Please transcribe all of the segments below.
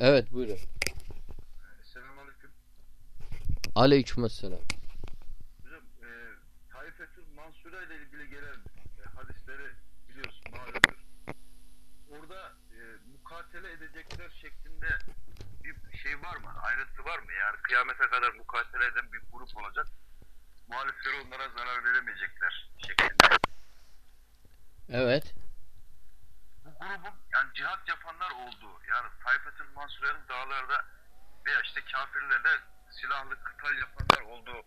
Evet buyurun. Selamünaleyküm. Aleykümselam. Hocam e, Taifetül Mansura ile ilgili gelen e, hadisleri biliyorsun malumdur. Orada e, mukatele edecekler şeklinde bir şey var mı? Ayrıntı var mı? Yani kıyamete kadar mukatele eden bir grup olacak. Muhalifleri onlara zarar veremeyecekler şeklinde. Evet. Bu grubun yani cihat yapanlar oldu. Yani Taifetül Mansura'nın dağlarda veya işte kafirlerle silahlı kıtal yapanlar olduğu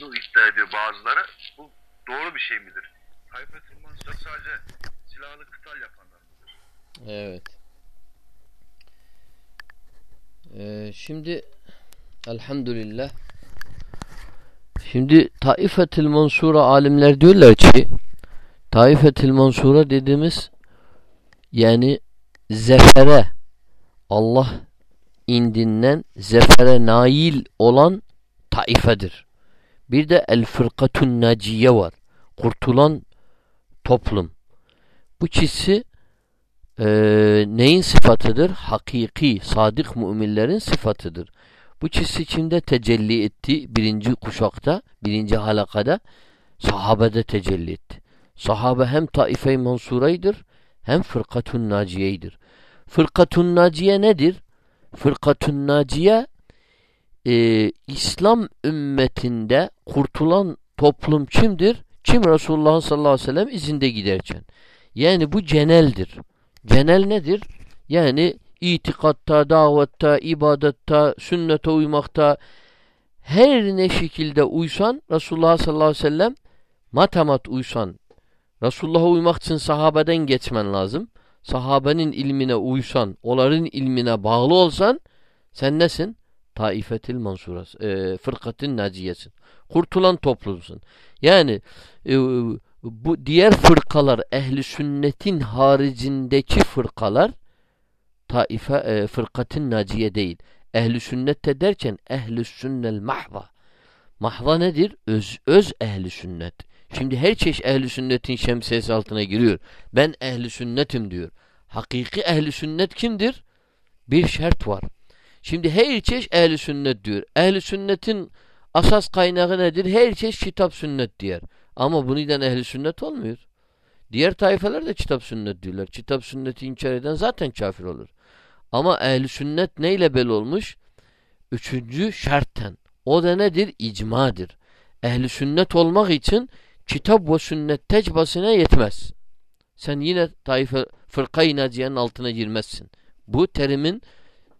bunu iddia ediyor bazıları. Bu doğru bir şey midir? Taifetül Mansura sadece silahlı kıtal yapanlar mıdır? Evet. Ee, şimdi elhamdülillah şimdi Taifetil Mansura alimler diyorlar ki Taifetil Mansura dediğimiz yani zefere Allah indinden zefere nail olan taifedir. Bir de el fırkatun naciye var. Kurtulan toplum. Bu çizsi e, neyin sıfatıdır? Hakiki, sadık müminlerin sıfatıdır. Bu çizsi kimde tecelli etti? Birinci kuşakta, birinci halakada sahabede tecelli etti. Sahabe hem taife-i mansuraydır hem fırkatun naciyeydir. Fırkatun naciye nedir? Fırkatun naciye e, İslam ümmetinde kurtulan toplum kimdir? Kim Resulullah sallallahu aleyhi ve sellem izinde giderken. Yani bu ceneldir. Cenel nedir? Yani itikatta, davetta, ibadette, sünnete uymakta her ne şekilde uysan Resulullah sallallahu aleyhi ve sellem matemat uysan Resulullah'a uymak için sahabeden geçmen lazım. Sahabenin ilmine uysan, onların ilmine bağlı olsan sen nesin? Taifetil mansurası, e, fırkatin naciyesin. Kurtulan toplumsun. Yani e, bu diğer fırkalar ehli sünnetin haricindeki fırkalar taife e, fırkatin naciye değil. Ehli sünnette derken ehli sünnel mahva. Mahva nedir? Öz, öz ehli sünnet. Şimdi her çeşit ehli sünnetin şemsiyesi altına giriyor. Ben ehli sünnetim diyor. Hakiki ehli sünnet kimdir? Bir şart var. Şimdi her çeşit ehli sünnet diyor. Ehli sünnetin asas kaynağı nedir? Her çeşit kitap sünnet diyor. Ama bunu eden ehli sünnet olmuyor. Diğer tayfeler de kitap sünnet diyorlar. Kitap sünneti inkar eden zaten kafir olur. Ama ehli sünnet neyle bel olmuş? Üçüncü şartten. O da nedir? İcmadır. Ehli sünnet olmak için kitap ve sünnet tecbasına yetmez. Sen yine taife fırkayı naciyenin altına girmezsin. Bu terimin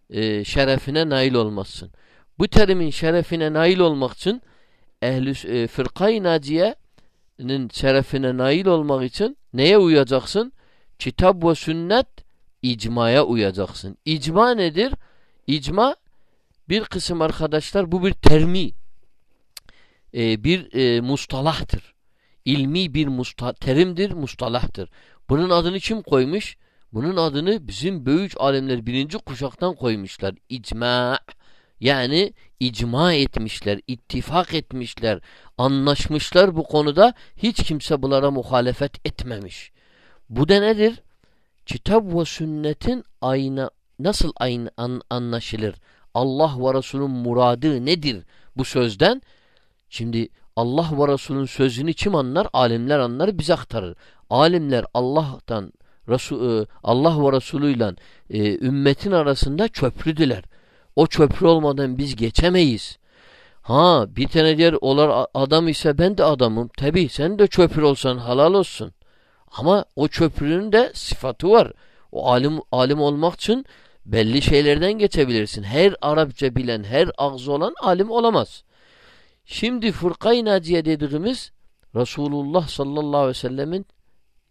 e, şerefine nail olmazsın. Bu terimin şerefine nail olmak için ehli e, fırkayı naciyenin şerefine nail olmak için neye uyacaksın? Kitap ve sünnet icmaya uyacaksın. İcma nedir? İcma bir kısım arkadaşlar bu bir termi e, bir e, mustalahtır. İlmi bir musta terimdir, mustalahtır. Bunun adını kim koymuş? Bunun adını bizim büyük alemler birinci kuşaktan koymuşlar. İcma yani icma etmişler, ittifak etmişler, anlaşmışlar bu konuda hiç kimse bunlara muhalefet etmemiş. Bu da nedir? Kitap ve sünnetin ayna nasıl aynı an, anlaşılır? Allah ve Resulün muradı nedir bu sözden? Şimdi Allah ve Resulün sözünü kim anlar? Alimler anlar, bize aktarır. Alimler Allah'tan Resul, Allah ve Resulü ile e, ümmetin arasında köprüdüler. O köprü olmadan biz geçemeyiz. Ha bir tane diğer olar adam ise ben de adamım. Tabi sen de köprü olsan halal olsun. Ama o köprünün de sıfatı var. O alim alim olmak için belli şeylerden geçebilirsin. Her Arapça bilen, her ağzı olan alim olamaz. Şimdi fırkayı naciye dediğimiz Resulullah sallallahu aleyhi ve sellemin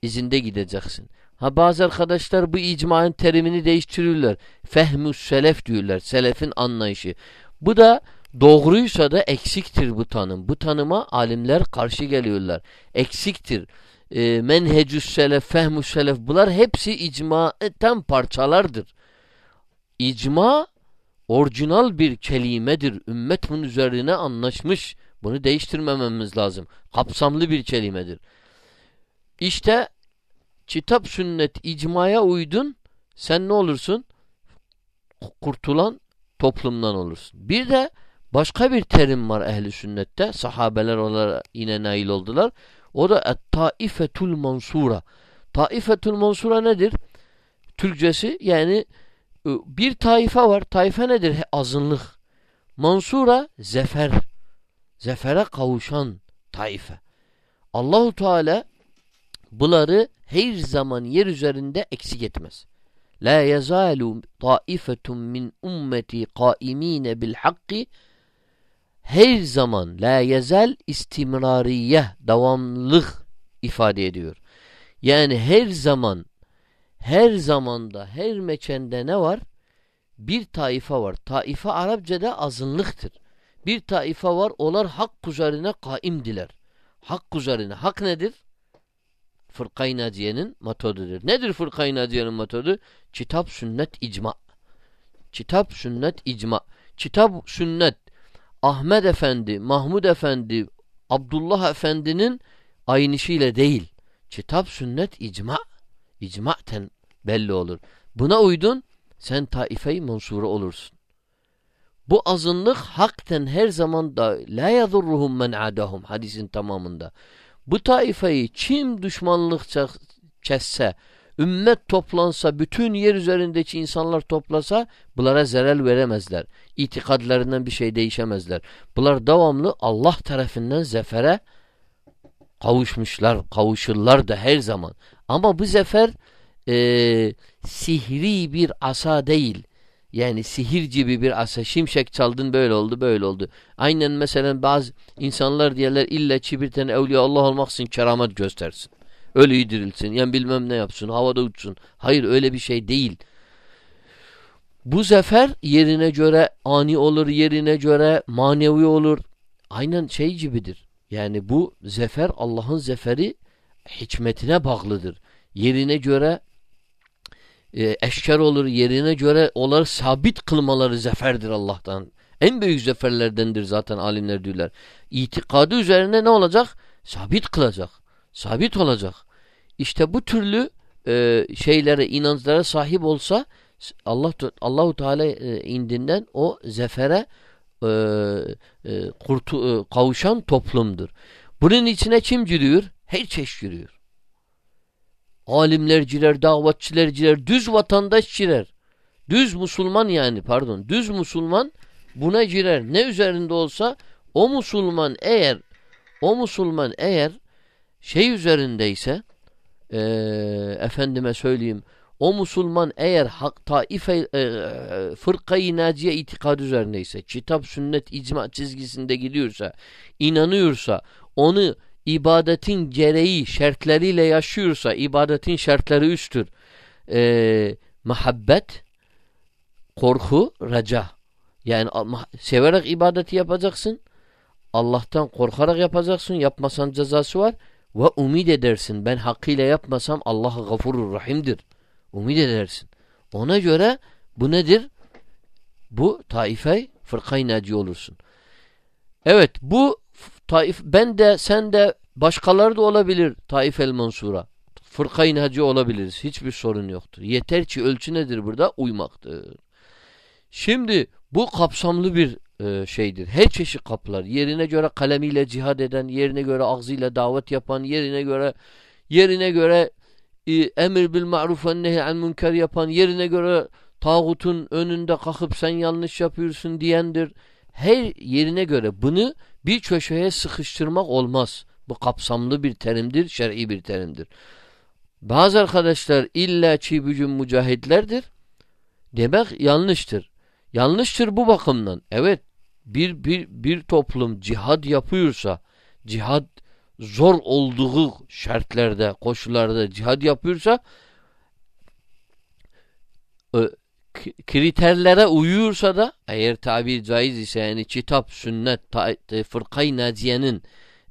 izinde gideceksin. Ha bazı arkadaşlar bu icmanın terimini değiştiriyorlar. Fehmus selef diyorlar. Selefin anlayışı. Bu da doğruysa da eksiktir bu tanım. Bu tanıma alimler karşı geliyorlar. Eksiktir. E, menhecüs selef, fehmus selef bunlar hepsi icmaten parçalardır. İcma orijinal bir kelimedir. Ümmet bunun üzerine anlaşmış. Bunu değiştirmememiz lazım. Kapsamlı bir kelimedir. İşte kitap sünnet icmaya uydun sen ne olursun? kurtulan toplumdan olursun. Bir de başka bir terim var ehli sünnette. Sahabeler olarak yine nail oldular. O da taifetul mansura. Taifetul mansura nedir? Türkçesi yani bir taife var. Taife nedir? Azınlık. Mansura zefer. Zefere kavuşan taife. Allahu Teala bunları her zaman yer üzerinde eksik etmez. La yezalu taifetun min ummeti qaimine bil hakki her zaman la yezel istimrariye devamlılık ifade ediyor. Yani her zaman her zamanda her meçende ne var? Bir taifa var. Taifa Arapçada azınlıktır. Bir taifa var. Onlar hak üzerine kaimdiler. Hak üzerine. Hak nedir? Fırkayı Naciye'nin metodudur. Nedir Fırkayı Naciye'nin metodu? Kitap, sünnet, icma. Kitap, sünnet, icma. Kitap, sünnet. Ahmet Efendi, Mahmud Efendi, Abdullah Efendi'nin aynışıyla değil. Kitap, sünnet, icma. İcmaten belli olur. Buna uydun sen taife-i olursun. Bu azınlık hakten her zaman da la yadurruhum men adahum hadisin tamamında. Bu taifeyi kim düşmanlık kesse, ümmet toplansa, bütün yer üzerindeki insanlar toplasa bunlara zarar veremezler. İtikadlarından bir şey değişemezler. Bunlar devamlı Allah tarafından zefere kavuşmuşlar, kavuşurlar da her zaman. Ama bu zefer e, sihri bir asa değil. Yani sihir gibi bir asa. Şimşek çaldın böyle oldu böyle oldu. Aynen mesela bazı insanlar diyorlar illa bir tane evliya Allah olmak için keramet göstersin. Öyle dirilsin. Yani bilmem ne yapsın. Havada uçsun. Hayır öyle bir şey değil. Bu zefer yerine göre ani olur, yerine göre manevi olur. Aynen şey gibidir. Yani bu zefer Allah'ın zeferi hikmetine bağlıdır. Yerine göre e, eşker olur yerine göre onları sabit kılmaları zaferdir Allah'tan. En büyük zaferlerdendir zaten alimler diyorlar. İtikadı üzerine ne olacak? Sabit kılacak. Sabit olacak. İşte bu türlü e, şeylere, inançlara sahip olsa Allah Allahu Teala e, indinden o zefere e, e, kurtu, e, kavuşan toplumdur. Bunun içine kim giriyor? Her çeşit giriyor. Alimlerciler, davetçilerciler, düz vatandaş girer. Düz Müslüman yani pardon. Düz Müslüman buna girer. Ne üzerinde olsa o Müslüman eğer o Müslüman eğer şey üzerindeyse e, efendime söyleyeyim o Müslüman eğer hak taife e, fırkayı naciye itikad üzerindeyse kitap sünnet icma çizgisinde gidiyorsa inanıyorsa onu ibadetin gereği şartlarıyla yaşıyorsa ibadetin şartları üsttür. Ee, muhabbet, korku, raca. Yani severek ibadeti yapacaksın. Allah'tan korkarak yapacaksın. Yapmasan cezası var. Ve umid edersin. Ben hakkıyla yapmasam Allah gafurur rahimdir. Umid edersin. Ona göre bu nedir? Bu taife fırkayı naci olursun. Evet bu taif ben de sen de başkaları da olabilir Taif el Mansura. Fırkayın hacı olabiliriz. Hiçbir sorun yoktur. Yeter ki ölçü nedir burada? Uymaktır. Şimdi bu kapsamlı bir e, şeydir. Her çeşit kapılar. Yerine göre kalemiyle cihad eden, yerine göre ağzıyla davet yapan, yerine göre yerine göre emir bil ma'ruf ve nehy an münker yapan, yerine göre tağutun önünde kalkıp sen yanlış yapıyorsun diyendir. Her yerine göre bunu bir köşeye sıkıştırmak olmaz. Bu kapsamlı bir terimdir, şer'i bir terimdir. Bazı arkadaşlar illa çiğbücün mücahitlerdir. Demek yanlıştır. Yanlıştır bu bakımdan. Evet bir, bir, bir toplum cihad yapıyorsa, cihad zor olduğu şartlarda, koşullarda cihad yapıyorsa kriterlere uyuyorsa da eğer tabir caiz ise yani kitap, sünnet, fırkay naciyenin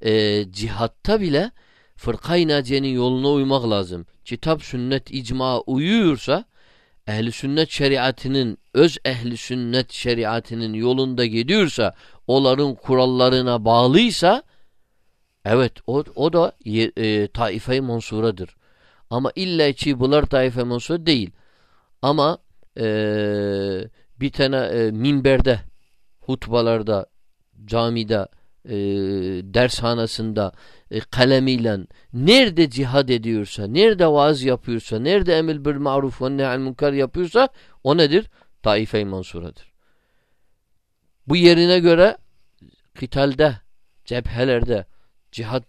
e, cihatta bile fırkay naciyenin yoluna uymak lazım. Kitap, sünnet, icma uyuyorsa ehli sünnet şeriatının öz ehli sünnet şeriatının yolunda gidiyorsa onların kurallarına bağlıysa evet o, o da e, taife-i mansuradır. Ama illa ki bunlar taife mansur değil. Ama eee bir tane e, minberde, hutbalarda, camide, e, dershanasında e, kalemiyle nerede cihad ediyorsa, nerede vaaz yapıyorsa, nerede emir bir maruf ve ne'al munkar yapıyorsa o nedir? Taife-i Mansura'dır. Bu yerine göre kitalde, cephelerde cihad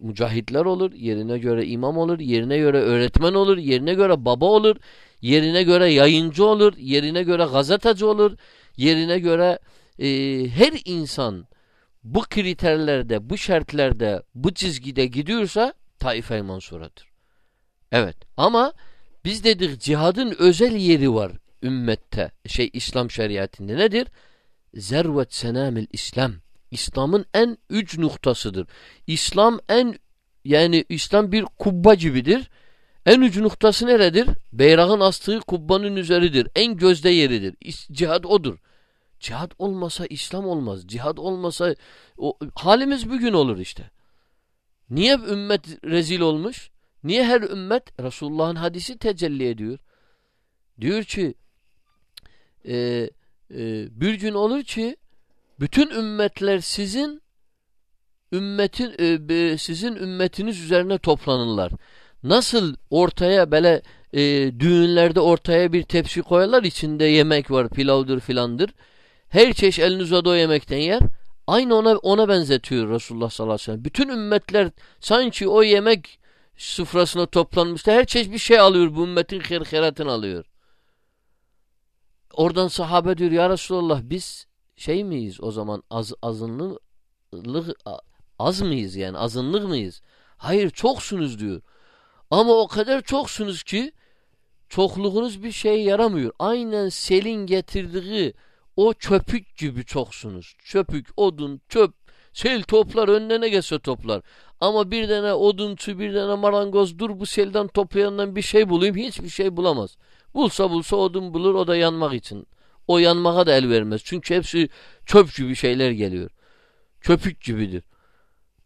mücahitler olur, yerine göre imam olur, yerine göre öğretmen olur, yerine göre baba olur, yerine göre yayıncı olur, yerine göre gazeteci olur, yerine göre e, her insan bu kriterlerde, bu şartlarda, bu çizgide gidiyorsa Taife-i Mansura'dır. Evet ama biz dedik cihadın özel yeri var ümmette, şey İslam şeriatinde nedir? Zervet senamil İslam. İslam'ın en üç noktasıdır. İslam en yani İslam bir kubba gibidir. En ucu noktası neredir? Beyrağın astığı kubbanın üzeridir. En gözde yeridir. Cihad odur. Cihad olmasa İslam olmaz. Cihad olmasa o, halimiz bugün olur işte. Niye ümmet rezil olmuş? Niye her ümmet Resulullah'ın hadisi tecelli ediyor? Diyor ki e, e, bir gün olur ki bütün ümmetler sizin ümmetin e, sizin ümmetiniz üzerine toplanırlar. Nasıl ortaya böyle e, düğünlerde ortaya bir tepsi koyarlar içinde yemek var pilavdır filandır. Her çeşit eliniz o yemekten yer. Aynı ona ona benzetiyor Resulullah sallallahu aleyhi ve sellem. Bütün ümmetler sanki o yemek sofrasına toplanmıştı. Her çeşit bir şey alıyor. Bu ümmetin herheratını alıyor. Oradan sahabe diyor ya Resulallah biz şey miyiz o zaman az azınlık az mıyız yani azınlık mıyız? Hayır çoksunuz diyor. Ama o kadar çoksunuz ki çokluğunuz bir şey yaramıyor. Aynen selin getirdiği o çöpük gibi çoksunuz. Çöpük, odun, çöp. Sel toplar önüne ne gelse toplar. Ama bir tane odunçu, bir tane marangoz dur bu selden toplayandan bir şey bulayım hiçbir şey bulamaz. Bulsa bulsa odun bulur o da yanmak için. O yanmaya da el vermez. Çünkü hepsi çöp gibi şeyler geliyor. Köpük gibidir.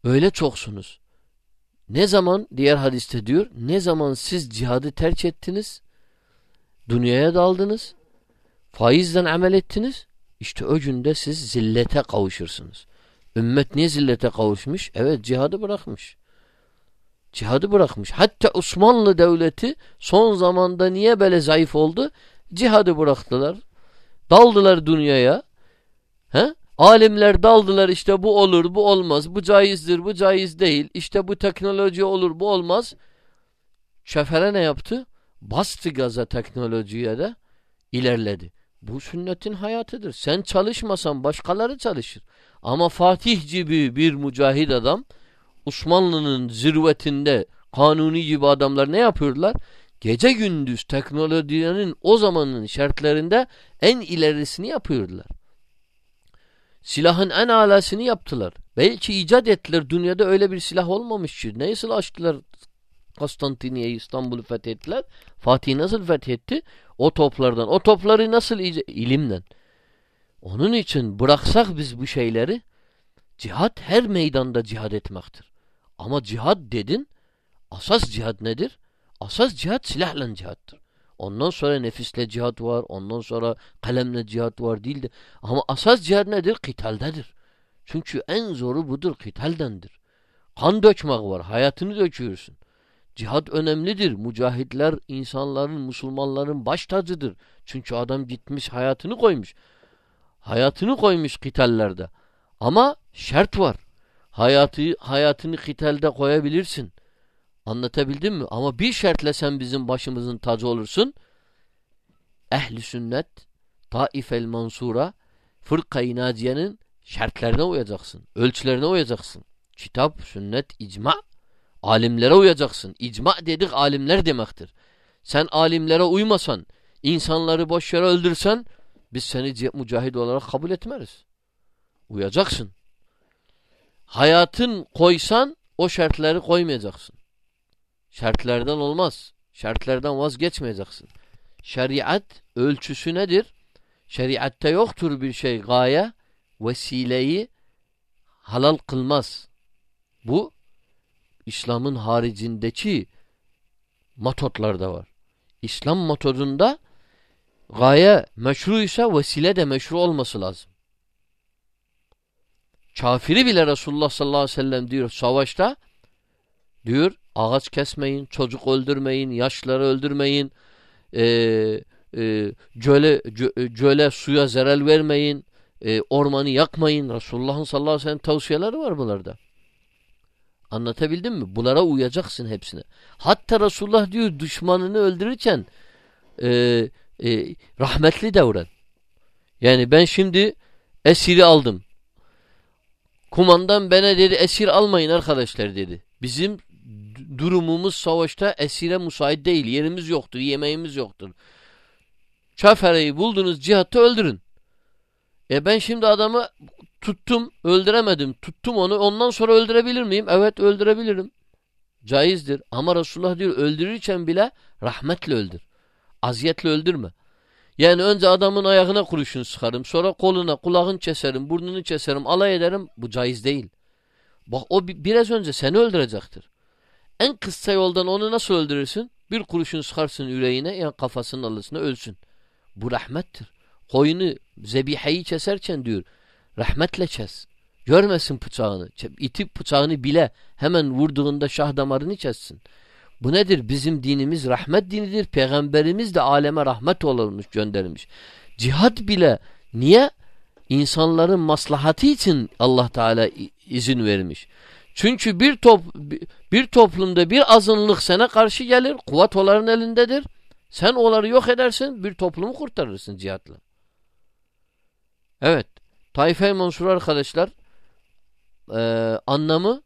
Öyle çoksunuz. Ne zaman diğer hadiste diyor ne zaman siz cihadı terk ettiniz dünyaya daldınız faizden amel ettiniz işte o günde siz zillete kavuşursunuz. Ümmet niye zillete kavuşmuş? Evet cihadı bırakmış. Cihadı bırakmış. Hatta Osmanlı Devleti son zamanda niye böyle zayıf oldu? Cihadı bıraktılar. Daldılar dünyaya. He? Alimler daldılar işte bu olur, bu olmaz, bu caizdir, bu caiz değil. İşte bu teknoloji olur, bu olmaz. Şefere ne yaptı? Bastı gaza teknolojiye de ilerledi. Bu sünnetin hayatıdır. Sen çalışmasan başkaları çalışır. Ama Fatih gibi bir mücahid adam Osmanlı'nın zirvetinde kanuni gibi adamlar ne yapıyorlar? Gece gündüz teknolojinin o zamanın şartlarında en ilerisini yapıyorlar. Silahın en alasını yaptılar. Belki icat ettiler. Dünyada öyle bir silah olmamıştır. Nasıl açtılar Konstantiniye'yi İstanbul'u fethettiler? Fatih nasıl fethetti? O toplardan. O topları nasıl ilimden. Onun için bıraksak biz bu şeyleri cihat her meydanda cihad etmektir. Ama cihad dedin asas cihad nedir? Asas cihad silahla cihattır. Ondan sonra nefisle cihat var. Ondan sonra kalemle cihat var değil de. Ama asas cihat nedir? Kitaldedir. Çünkü en zoru budur. Kitaldendir. Kan dökmek var. Hayatını döküyorsun. Cihad önemlidir. Mücahitler insanların, Müslümanların baş tacıdır. Çünkü adam gitmiş hayatını koymuş. Hayatını koymuş kitallerde. Ama şart var. Hayatı, hayatını kitalde koyabilirsin. Anlatabildim mi? Ama bir şartla sen bizim başımızın tacı olursun. Ehli sünnet, taifel mansura, fırka-i naciyenin şartlarına uyacaksın. Ölçülerine uyacaksın. Kitap, sünnet, icma. Alimlere uyacaksın. İcma dedik alimler demektir. Sen alimlere uymasan, insanları boş yere öldürsen, biz seni mücahid olarak kabul etmeriz. Uyacaksın. Hayatın koysan, o şartları koymayacaksın. Şartlardan olmaz. Şartlardan vazgeçmeyeceksin. Şeriat ölçüsü nedir? Şeriatte yoktur bir şey gaye, vesileyi halal kılmaz. Bu İslam'ın haricindeki metotlarda var. İslam metodunda gaye meşruysa vesile de meşru olması lazım. Kafiri bile Resulullah sallallahu aleyhi ve sellem diyor savaşta diyor ağaç kesmeyin, çocuk öldürmeyin, yaşları öldürmeyin, e, e, cöle, cö, cöle suya zarar vermeyin, e, ormanı yakmayın. Resulullah'ın sallallahu aleyhi ve sellem tavsiyeleri var bunlarda. Anlatabildim mi? Bunlara uyacaksın hepsine. Hatta Resulullah diyor düşmanını öldürürken e, e, rahmetli davran. Yani ben şimdi esiri aldım. Kumandan bana dedi esir almayın arkadaşlar dedi. Bizim durumumuz savaşta esire müsait değil. Yerimiz yoktur, yemeğimiz yoktur. Çafereyi buldunuz cihatta öldürün. E ben şimdi adamı tuttum, öldüremedim. Tuttum onu, ondan sonra öldürebilir miyim? Evet öldürebilirim. Caizdir. Ama Resulullah diyor öldürürken bile rahmetle öldür. Aziyetle öldürme. Yani önce adamın ayağına kurşun sıkarım. Sonra koluna, kulağını keserim, burnunu keserim, alay ederim. Bu caiz değil. Bak o biraz önce seni öldürecektir. En kısa yoldan onu nasıl öldürürsün? Bir kurşun sıkarsın yüreğine, yani kafasının alısına ölsün. Bu rahmettir. Koyunu, zebiheyi keserken diyor, rahmetle kes. Görmesin bıçağını. İtip bıçağını bile hemen vurduğunda şah damarını kessin. Bu nedir? Bizim dinimiz rahmet dinidir. Peygamberimiz de aleme rahmet olmuş gönderilmiş. Cihad bile niye? İnsanların maslahatı için Allah Teala izin vermiş. Çünkü bir top bir toplumda bir azınlık sana karşı gelir. Kuvvet onların elindedir. Sen onları yok edersin. Bir toplumu kurtarırsın cihatla. Evet. Taife-i Mansur arkadaşlar e, anlamı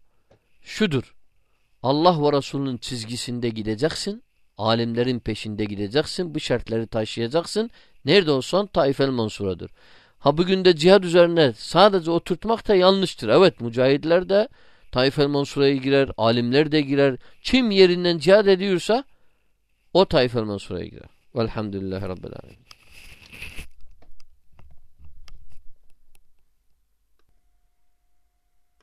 şudur. Allah ve Resulünün çizgisinde gideceksin. Alimlerin peşinde gideceksin. Bu şartları taşıyacaksın. Nerede olsan Taifel Mansura'dır. Ha bugün de cihad üzerine sadece oturtmak da yanlıştır. Evet mücahidler de Taifel Mansura'ya girer. Alimler de girer. Kim yerinden cihad ediyorsa o Taifel Mansura'ya girer. Velhamdülillahi Rabbil Alemin.